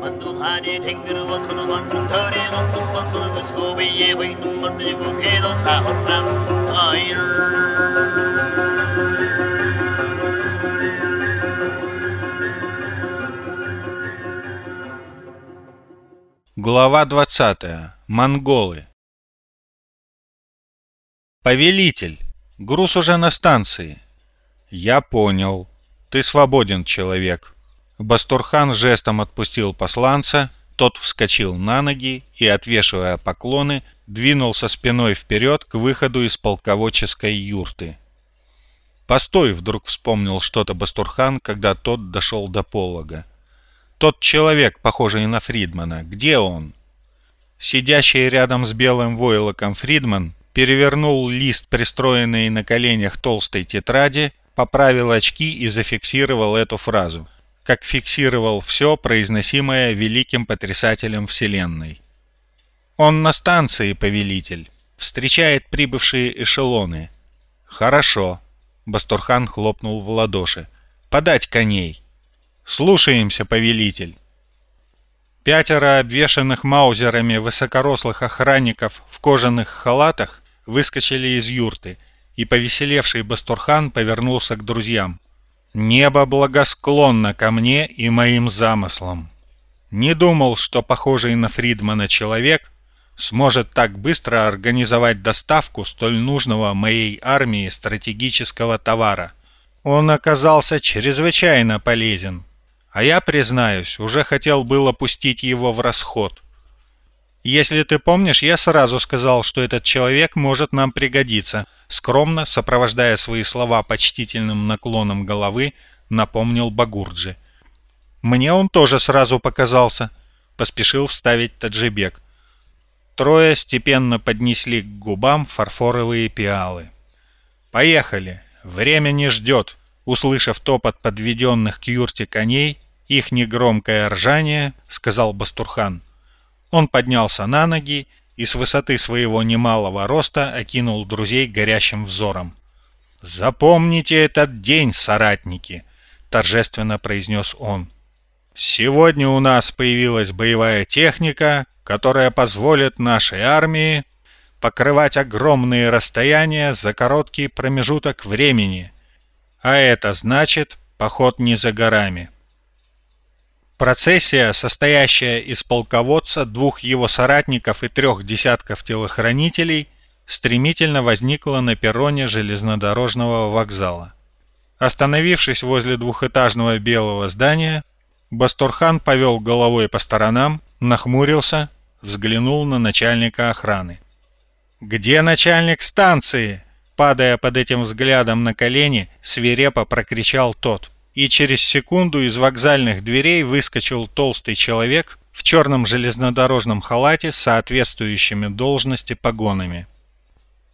만두하니 탱그르와 커도만 통털에 건승만 서르고 소비에 보이는 멀리고 해도 사호람 아이를 Глава 20. Монголы. Повелитель, груз уже на станции. Я понял. Ты свободен, человек. Бастурхан жестом отпустил посланца, тот вскочил на ноги и, отвешивая поклоны, двинулся спиной вперед к выходу из полководческой юрты. «Постой!» — вдруг вспомнил что-то Бастурхан, когда тот дошел до полога. «Тот человек, похожий на Фридмана, где он?» Сидящий рядом с белым войлоком Фридман перевернул лист, пристроенный на коленях толстой тетради, поправил очки и зафиксировал эту фразу, как фиксировал все, произносимое великим потрясателем Вселенной. «Он на станции, повелитель. Встречает прибывшие эшелоны». «Хорошо», — Бастурхан хлопнул в ладоши. «Подать коней». «Слушаемся, повелитель». Пятеро обвешанных маузерами высокорослых охранников в кожаных халатах выскочили из юрты, и повеселевший Бастурхан повернулся к друзьям. «Небо благосклонно ко мне и моим замыслам. Не думал, что похожий на Фридмана человек сможет так быстро организовать доставку столь нужного моей армии стратегического товара. Он оказался чрезвычайно полезен, а я, признаюсь, уже хотел было пустить его в расход. Если ты помнишь, я сразу сказал, что этот человек может нам пригодиться, скромно, сопровождая свои слова почтительным наклоном головы, напомнил Багурджи. Мне он тоже сразу показался, поспешил вставить Таджибек. Трое степенно поднесли к губам фарфоровые пиалы. «Поехали! Время не ждет!» Услышав топот подведенных к юрте коней, их негромкое ржание, сказал Бастурхан. Он поднялся на ноги и с высоты своего немалого роста окинул друзей горящим взором. «Запомните этот день, соратники!» — торжественно произнес он. «Сегодня у нас появилась боевая техника, которая позволит нашей армии покрывать огромные расстояния за короткий промежуток времени, а это значит поход не за горами». Процессия, состоящая из полководца, двух его соратников и трех десятков телохранителей, стремительно возникла на перроне железнодорожного вокзала. Остановившись возле двухэтажного белого здания, Бастурхан повел головой по сторонам, нахмурился, взглянул на начальника охраны. «Где начальник станции?» Падая под этим взглядом на колени, свирепо прокричал тот и через секунду из вокзальных дверей выскочил толстый человек в черном железнодорожном халате с соответствующими должности погонами.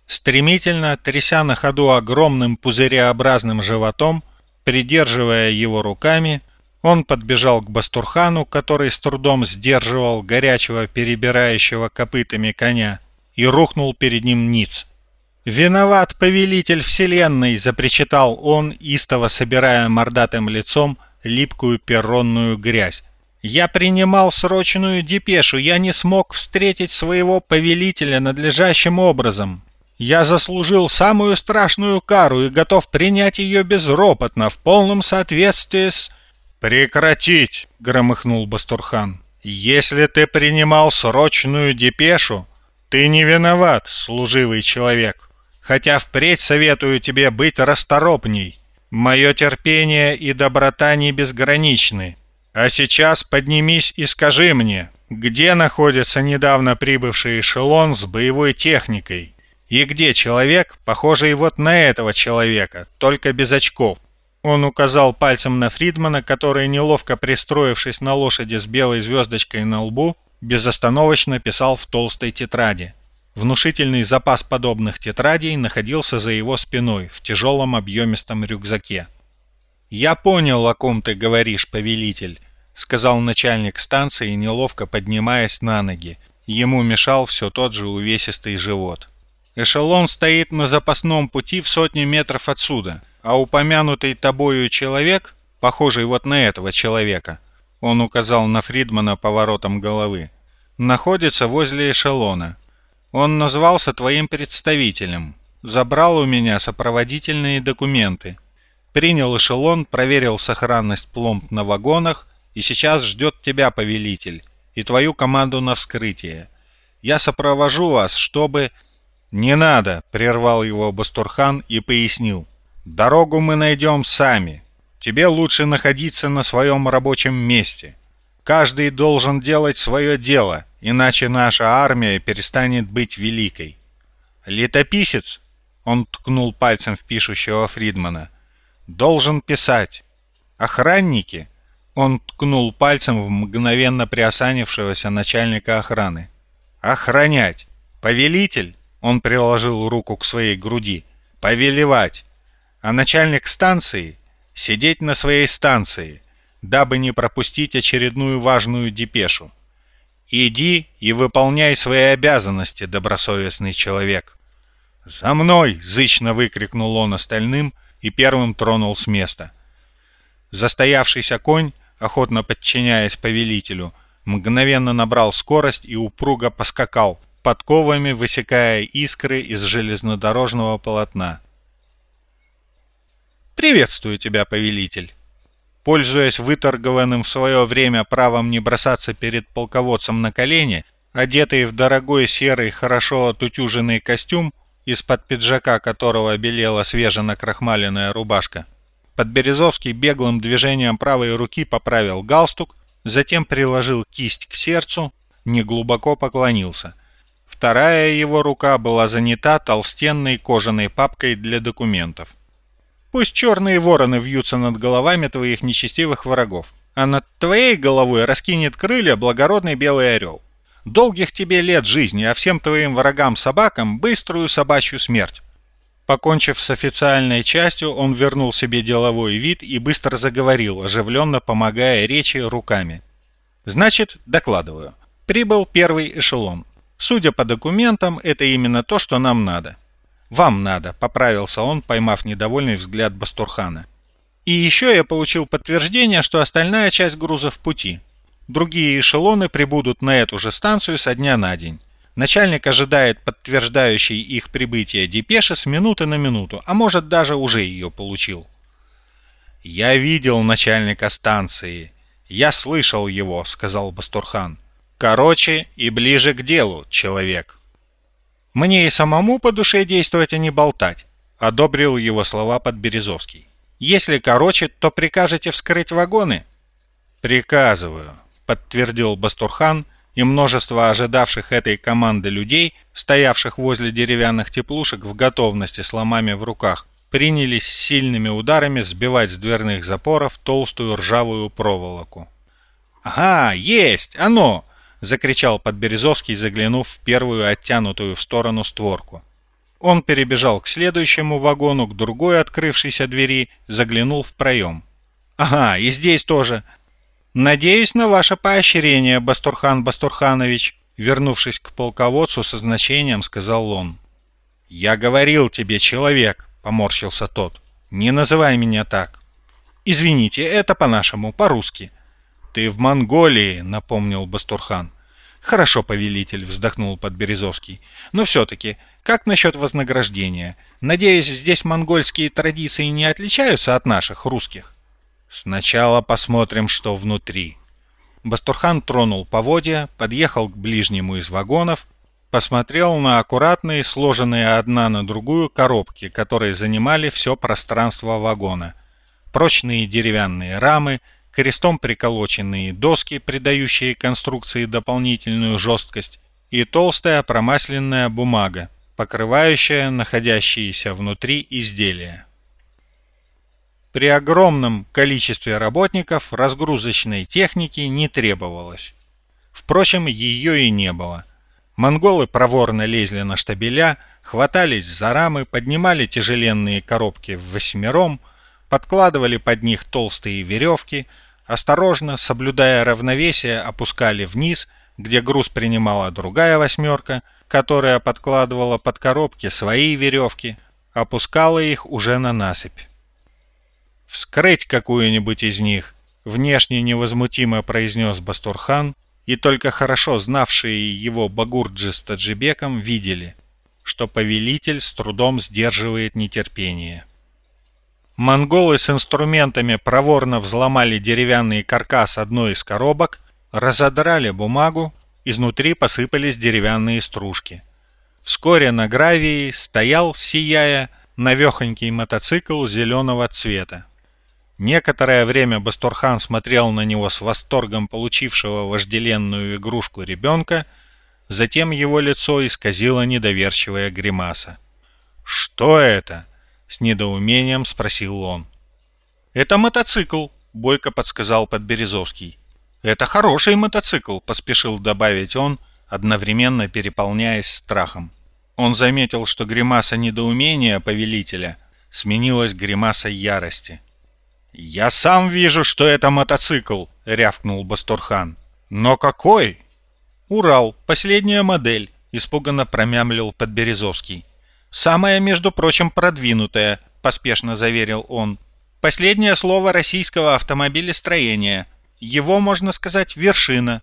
Стремительно, тряся на ходу огромным пузыреобразным животом, придерживая его руками, он подбежал к Бастурхану, который с трудом сдерживал горячего перебирающего копытами коня, и рухнул перед ним ниц. «Виноват повелитель вселенной!» — запричитал он, истово собирая мордатым лицом липкую перронную грязь. «Я принимал срочную депешу, я не смог встретить своего повелителя надлежащим образом. Я заслужил самую страшную кару и готов принять ее безропотно, в полном соответствии с...» «Прекратить!» — громыхнул Бастурхан. «Если ты принимал срочную депешу, ты не виноват, служивый человек хотя впредь советую тебе быть расторопней. Мое терпение и доброта не безграничны. А сейчас поднимись и скажи мне, где находится недавно прибывший эшелон с боевой техникой? И где человек, похожий вот на этого человека, только без очков? Он указал пальцем на Фридмана, который, неловко пристроившись на лошади с белой звездочкой на лбу, безостановочно писал в толстой тетради. Внушительный запас подобных тетрадей находился за его спиной в тяжелом объемистом рюкзаке. «Я понял, о ком ты говоришь, повелитель», — сказал начальник станции, неловко поднимаясь на ноги. Ему мешал все тот же увесистый живот. «Эшелон стоит на запасном пути в сотне метров отсюда, а упомянутый тобою человек, похожий вот на этого человека, он указал на Фридмана поворотом головы, находится возле эшелона. Он назвался твоим представителем, забрал у меня сопроводительные документы, принял эшелон, проверил сохранность пломб на вагонах и сейчас ждет тебя, повелитель, и твою команду на вскрытие. Я сопровожу вас, чтобы...» «Не надо!» — прервал его Бастурхан и пояснил. «Дорогу мы найдем сами. Тебе лучше находиться на своем рабочем месте. Каждый должен делать свое дело, иначе наша армия перестанет быть великой». «Летописец!» — он ткнул пальцем в пишущего Фридмана. «Должен писать. Охранники!» — он ткнул пальцем в мгновенно приосанившегося начальника охраны. «Охранять! Повелитель!» Он приложил руку к своей груди. «Повелевать! А начальник станции — сидеть на своей станции, дабы не пропустить очередную важную депешу. Иди и выполняй свои обязанности, добросовестный человек!» «За мной!» — зычно выкрикнул он остальным и первым тронул с места. Застоявшийся конь, охотно подчиняясь повелителю, мгновенно набрал скорость и упруго поскакал, подковами высекая искры из железнодорожного полотна. «Приветствую тебя, повелитель!» Пользуясь выторгованным в свое время правом не бросаться перед полководцем на колени, одетый в дорогой серый, хорошо отутюженный костюм, из-под пиджака которого белела свеженакрахмаленная рубашка, Подберезовский беглым движением правой руки поправил галстук, затем приложил кисть к сердцу, неглубоко поклонился – Вторая его рука была занята толстенной кожаной папкой для документов. Пусть черные вороны вьются над головами твоих нечестивых врагов, а над твоей головой раскинет крылья благородный белый орел. Долгих тебе лет жизни, а всем твоим врагам-собакам быструю собачью смерть. Покончив с официальной частью, он вернул себе деловой вид и быстро заговорил, оживленно помогая речи руками. «Значит, докладываю. Прибыл первый эшелон. Судя по документам, это именно то, что нам надо. Вам надо, поправился он, поймав недовольный взгляд Бастурхана. И еще я получил подтверждение, что остальная часть груза в пути. Другие эшелоны прибудут на эту же станцию со дня на день. Начальник ожидает подтверждающей их прибытие депеши с минуты на минуту, а может даже уже ее получил. «Я видел начальника станции. Я слышал его», — сказал Бастурхан. Короче и ближе к делу, человек. Мне и самому по душе действовать, а не болтать, одобрил его слова Подберезовский. Если короче, то прикажете вскрыть вагоны? Приказываю, подтвердил Бастурхан, и множество ожидавших этой команды людей, стоявших возле деревянных теплушек в готовности с ломами в руках, принялись сильными ударами сбивать с дверных запоров толстую ржавую проволоку. «Ага, есть! Оно! — закричал Подберезовский, заглянув в первую оттянутую в сторону створку. Он перебежал к следующему вагону, к другой открывшейся двери, заглянул в проем. «Ага, и здесь тоже. Надеюсь на ваше поощрение, Бастурхан Бастурханович», вернувшись к полководцу со значением, сказал он. «Я говорил тебе, человек», — поморщился тот. «Не называй меня так». «Извините, это по-нашему, по-русски». «Ты в Монголии», — напомнил Бастурхан. «Хорошо, повелитель», — вздохнул Подберезовский. «Но все-таки, как насчет вознаграждения? Надеюсь, здесь монгольские традиции не отличаются от наших, русских?» «Сначала посмотрим, что внутри». Бастурхан тронул поводья, подъехал к ближнему из вагонов, посмотрел на аккуратные, сложенные одна на другую коробки, которые занимали все пространство вагона. Прочные деревянные рамы — крестом приколоченные доски, придающие конструкции дополнительную жесткость, и толстая промасленная бумага, покрывающая находящиеся внутри изделия. При огромном количестве работников разгрузочной техники не требовалось. Впрочем, ее и не было. Монголы проворно лезли на штабеля, хватались за рамы, поднимали тяжеленные коробки в восьмером, подкладывали под них толстые веревки – Осторожно, соблюдая равновесие, опускали вниз, где груз принимала другая восьмерка, которая подкладывала под коробки свои веревки, опускала их уже на насыпь. «Вскрыть какую-нибудь из них!» — внешне невозмутимо произнес Бастурхан, и только хорошо знавшие его Багурджи с Таджибеком видели, что повелитель с трудом сдерживает нетерпение. Монголы с инструментами проворно взломали деревянный каркас одной из коробок, разодрали бумагу, изнутри посыпались деревянные стружки. Вскоре на гравии стоял, сияя, навехонький мотоцикл зеленого цвета. Некоторое время Бастурхан смотрел на него с восторгом получившего вожделенную игрушку ребенка, затем его лицо исказило недоверчивая гримаса. «Что это?» — с недоумением спросил он. «Это мотоцикл», — бойко подсказал Подберезовский. «Это хороший мотоцикл», — поспешил добавить он, одновременно переполняясь страхом. Он заметил, что гримаса недоумения повелителя сменилась гримасой ярости. «Я сам вижу, что это мотоцикл», — рявкнул Бастурхан. «Но какой?» «Урал, последняя модель», — испуганно промямлил Подберезовский. «Самая, между прочим, продвинутая», — поспешно заверил он. «Последнее слово российского автомобилестроения. Его, можно сказать, вершина.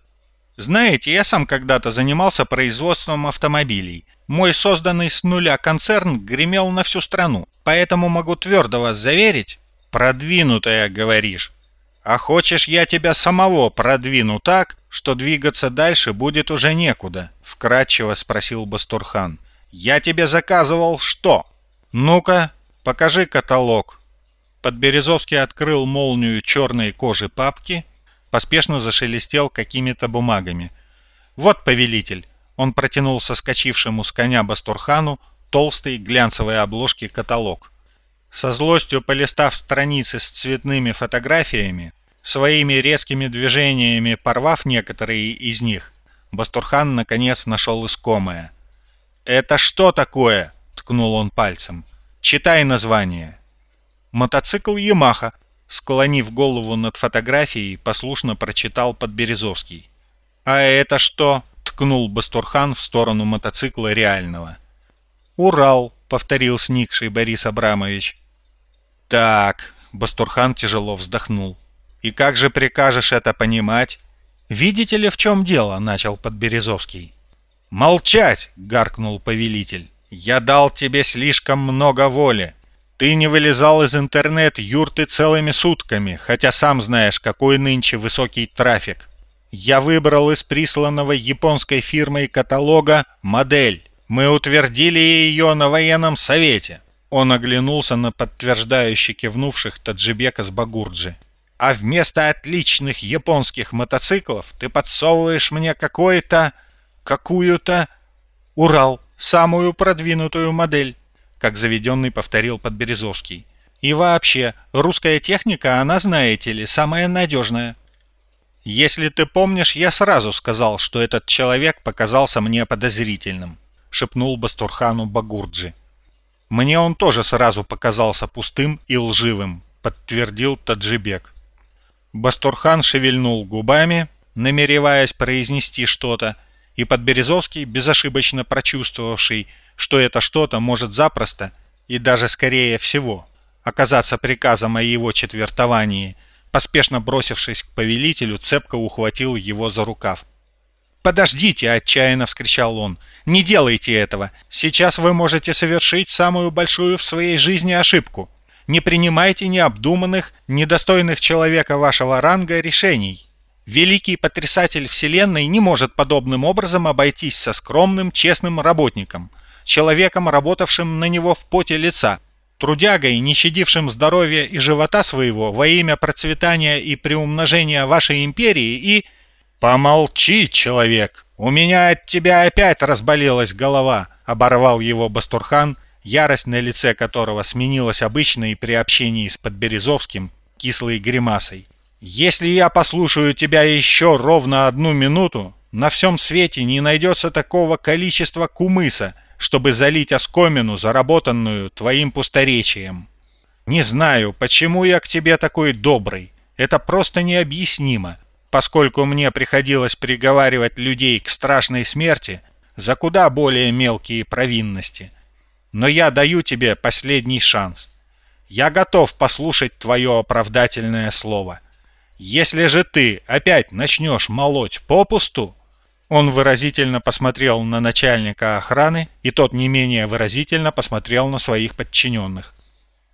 Знаете, я сам когда-то занимался производством автомобилей. Мой созданный с нуля концерн гремел на всю страну, поэтому могу твердо вас заверить, Продвинутая, говоришь. А хочешь, я тебя самого продвину так, что двигаться дальше будет уже некуда? Вкратчиво спросил Бастурхан. Я тебе заказывал что? Ну-ка, покажи каталог. Подберезовский открыл молнию черной кожи папки, поспешно зашелестел какими-то бумагами. Вот, повелитель, он протянул соскочившему с коня Бастурхану толстый глянцевой обложки каталог. Со злостью полистав страницы с цветными фотографиями, своими резкими движениями порвав некоторые из них, Бастурхан наконец нашел искомое. «Это что такое?» — ткнул он пальцем. «Читай название». «Мотоцикл Ямаха», — склонив голову над фотографией, послушно прочитал Подберезовский. «А это что?» — ткнул Бастурхан в сторону мотоцикла реального. «Урал», — повторил сникший Борис Абрамович. «Так», — Бастурхан тяжело вздохнул. «И как же прикажешь это понимать?» «Видите ли, в чем дело?» — начал Подберезовский. «Молчать!» — гаркнул повелитель. «Я дал тебе слишком много воли. Ты не вылезал из интернет-юрты целыми сутками, хотя сам знаешь, какой нынче высокий трафик. Я выбрал из присланного японской фирмой каталога модель. Мы утвердили ее на военном совете. Он оглянулся на подтверждающе кивнувших Таджибека с Багурджи. «А вместо отличных японских мотоциклов ты подсовываешь мне какой-то... какую-то... Урал, самую продвинутую модель», как заведенный повторил Подберезовский. «И вообще, русская техника, она, знаете ли, самая надежная». «Если ты помнишь, я сразу сказал, что этот человек показался мне подозрительным», шепнул Бастурхану Багурджи. «Мне он тоже сразу показался пустым и лживым», — подтвердил Таджибек. Бастурхан шевельнул губами, намереваясь произнести что-то, и Подберезовский, безошибочно прочувствовавший, что это что-то может запросто, и даже скорее всего, оказаться приказом о его четвертовании, поспешно бросившись к повелителю, цепко ухватил его за рукав. «Подождите!» – отчаянно вскричал он. «Не делайте этого! Сейчас вы можете совершить самую большую в своей жизни ошибку. Не принимайте необдуманных, недостойных человека вашего ранга решений. Великий потрясатель Вселенной не может подобным образом обойтись со скромным, честным работником, человеком, работавшим на него в поте лица, трудягой, не щадившим здоровья и живота своего во имя процветания и приумножения вашей империи и «Помолчи, человек! У меня от тебя опять разболелась голова!» — оборвал его Бастурхан, ярость на лице которого сменилась обычной при общении с Подберезовским кислой гримасой. «Если я послушаю тебя еще ровно одну минуту, на всем свете не найдется такого количества кумыса, чтобы залить оскомину, заработанную твоим пусторечием. Не знаю, почему я к тебе такой добрый. Это просто необъяснимо поскольку мне приходилось приговаривать людей к страшной смерти за куда более мелкие провинности. Но я даю тебе последний шанс. Я готов послушать твое оправдательное слово. Если же ты опять начнешь молоть попусту, он выразительно посмотрел на начальника охраны, и тот не менее выразительно посмотрел на своих подчиненных.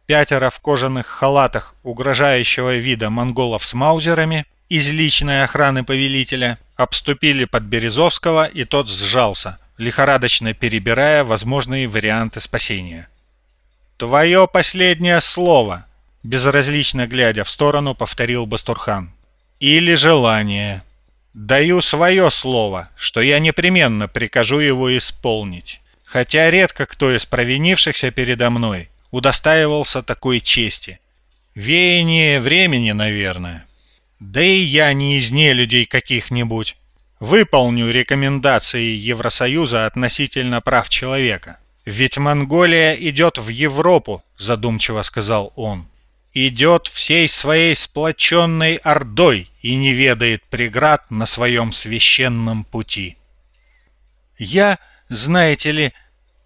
Пятеро в кожаных халатах угрожающего вида монголов с маузерами из личной охраны повелителя обступили Подберезовского, и тот сжался, лихорадочно перебирая возможные варианты спасения. «Твое последнее слово!» Безразлично глядя в сторону, повторил Бастурхан. «Или желание. Даю свое слово, что я непременно прикажу его исполнить. Хотя редко кто из провинившихся передо мной удостаивался такой чести. Веяние времени, наверное. Да и я не из нелюдей каких-нибудь. Выполню рекомендации Евросоюза относительно прав человека. Ведь Монголия идет в Европу, задумчиво сказал он идет всей своей сплоченной ордой и не ведает преград на своем священном пути. Я, знаете ли,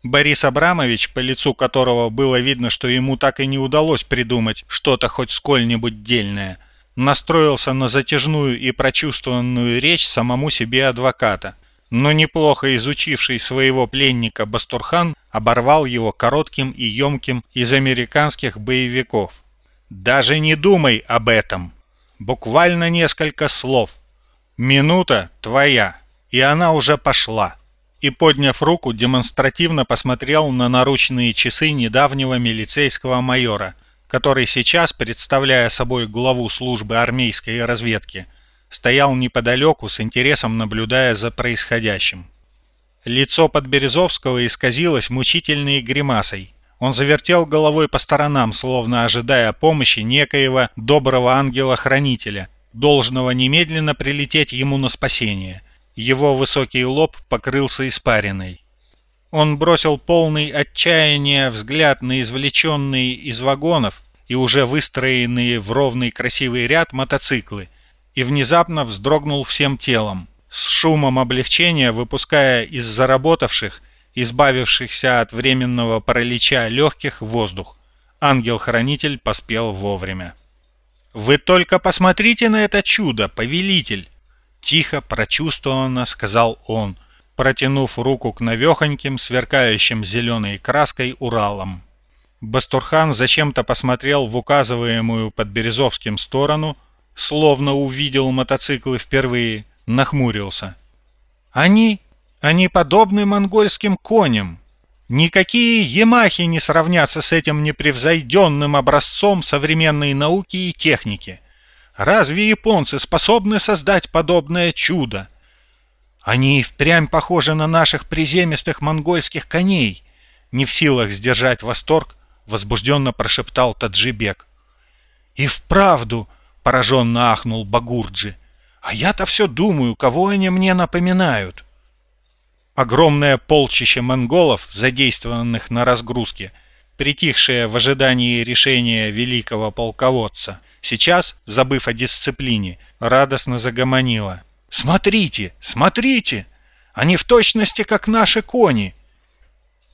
Борис Абрамович, по лицу которого было видно, что ему так и не удалось придумать что-то хоть сколь-нибудь дельное, настроился на затяжную и прочувствованную речь самому себе адвоката, но неплохо изучивший своего пленника Бастурхан оборвал его коротким и емким из американских боевиков. Даже не думай об этом. Буквально несколько слов. Минута твоя, и она уже пошла. И, подняв руку, демонстративно посмотрел на наручные часы недавнего милицейского майора, который сейчас, представляя собой главу службы армейской разведки, стоял неподалеку с интересом наблюдая за происходящим. Лицо Подберезовского исказилось мучительной гримасой, он завертел головой по сторонам, словно ожидая помощи некоего доброго ангела-хранителя, должного немедленно прилететь ему на спасение. Его высокий лоб покрылся испариной. Он бросил полный отчаяния взгляд на извлеченные из вагонов и уже выстроенные в ровный красивый ряд мотоциклы и внезапно вздрогнул всем телом, с шумом облегчения выпуская из заработавших избавившихся от временного паралича легких воздух. Ангел-хранитель поспел вовремя. «Вы только посмотрите на это чудо, повелитель!» Тихо, прочувствованно сказал он, протянув руку к навехоньким, сверкающим зеленой краской Уралам. Бастурхан зачем-то посмотрел в указываемую под Березовским сторону, словно увидел мотоциклы впервые, нахмурился. «Они они подобны монгольским коням. Никакие Ямахи не сравнятся с этим непревзойденным образцом современной науки и техники. Разве японцы способны создать подобное чудо? Они впрямь похожи на наших приземистых монгольских коней. Не в силах сдержать восторг, возбужденно прошептал Таджибек. И вправду, пораженно ахнул Багурджи, а я-то все думаю, кого они мне напоминают. Огромное полчище монголов, задействованных на разгрузке, притихшее в ожидании решения великого полководца, сейчас, забыв о дисциплине, радостно загомонило. «Смотрите! Смотрите! Они в точности, как наши кони!»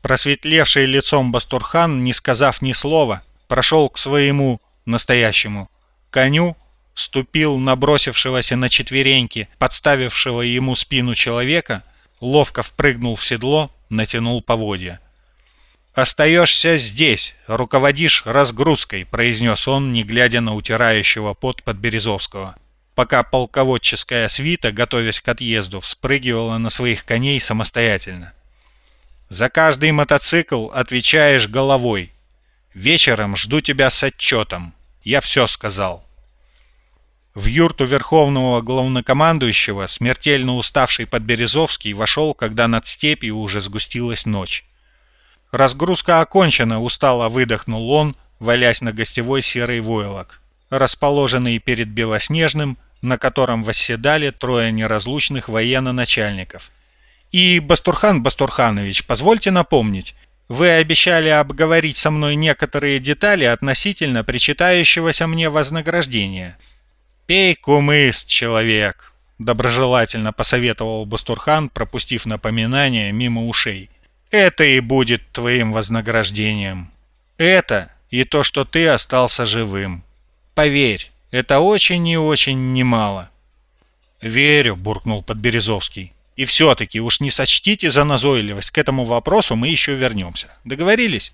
Просветлевший лицом Бастурхан, не сказав ни слова, прошел к своему настоящему коню, ступил на бросившегося на четвереньки, подставившего ему спину человека, ловко впрыгнул в седло, натянул поводья. «Остаешься здесь, руководишь разгрузкой», — произнес он, не глядя на утирающего пот Подберезовского. Пока полководческая свита, готовясь к отъезду, вспрыгивала на своих коней самостоятельно. «За каждый мотоцикл отвечаешь головой. Вечером жду тебя с отчетом. Я все сказал». В юрту верховного главнокомандующего смертельно уставший Подберезовский вошел, когда над степью уже сгустилась ночь. «Разгрузка окончена», — устало выдохнул он, валясь на гостевой серый войлок, расположенный перед Белоснежным, на котором восседали трое неразлучных военно-начальников. «И, Бастурхан Бастурханович, позвольте напомнить, вы обещали обговорить со мной некоторые детали относительно причитающегося мне вознаграждения». «Пей кумыс, человек!» — доброжелательно посоветовал Бастурхан, пропустив напоминание мимо ушей. «Это и будет твоим вознаграждением. Это и то, что ты остался живым. Поверь, Это очень и очень немало. «Верю», — буркнул Подберезовский. «И все-таки уж не сочтите за назойливость, к этому вопросу мы еще вернемся. Договорились?»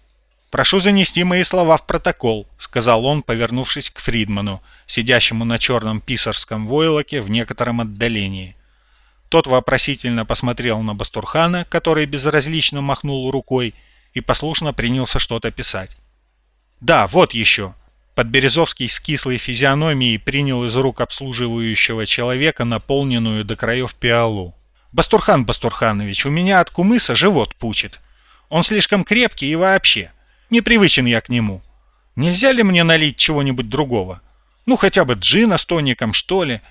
«Прошу занести мои слова в протокол», — сказал он, повернувшись к Фридману, сидящему на черном писарском войлоке в некотором отдалении. Тот вопросительно посмотрел на Бастурхана, который безразлично махнул рукой, и послушно принялся что-то писать. «Да, вот еще!» Подберезовский с кислой физиономией принял из рук обслуживающего человека наполненную до краев пиалу. «Бастурхан Бастурханович, у меня от кумыса живот пучит. Он слишком крепкий и вообще. Непривычен я к нему. Нельзя ли мне налить чего-нибудь другого? Ну, хотя бы джина с тоником, что ли?»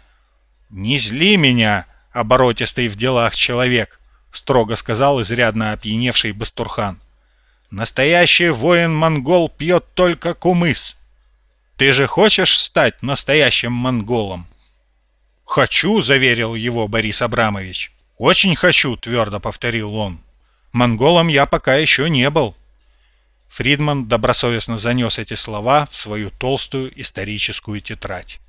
«Не зли меня!» оборотистый в делах человек», — строго сказал изрядно опьяневший Бастурхан. «Настоящий воин-монгол пьет только кумыс. Ты же хочешь стать настоящим монголом?» «Хочу», — заверил его Борис Абрамович. «Очень хочу», — твердо повторил он. «Монголом я пока еще не был». Фридман добросовестно занес эти слова в свою толстую историческую тетрадь.